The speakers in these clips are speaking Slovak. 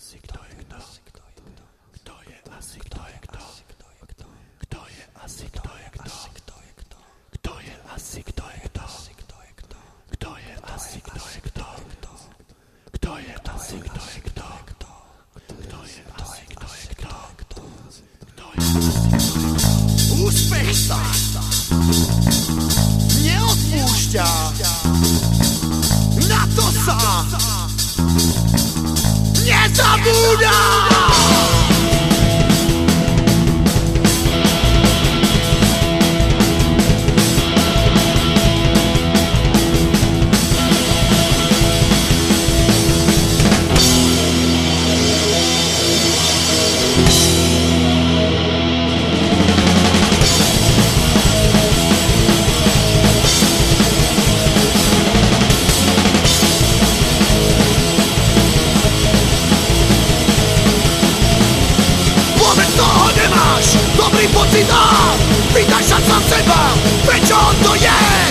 asi kto je kto? Kto je asi kto je kto? Kto je asi kto je kto? Kto je asi kto je kto? Kto je asi kto je kto? Kto je asi kto je kto? Kto je asi kto je kto? Kto je Úspech sa neodpúšťa na to sa Yes, Buddha! Dobry pocit, a widać za seba Będzie to jest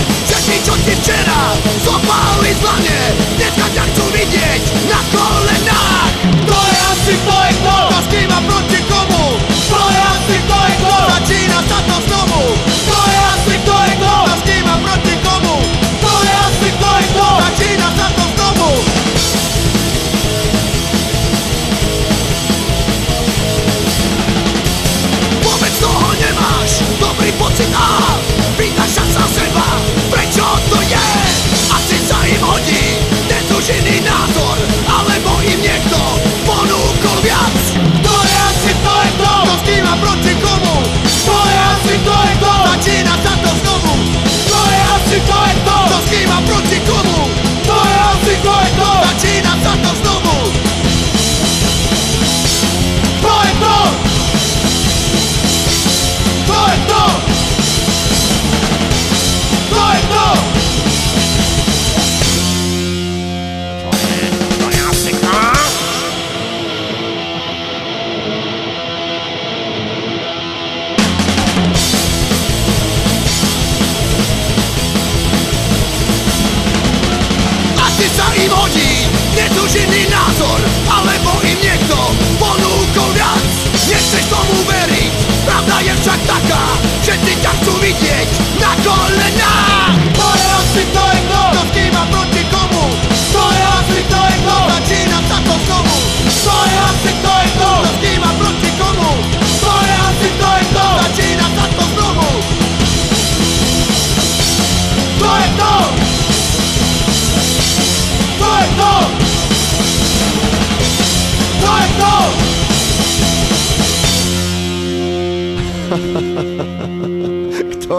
Кто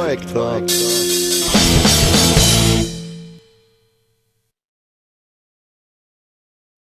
и кто? кто?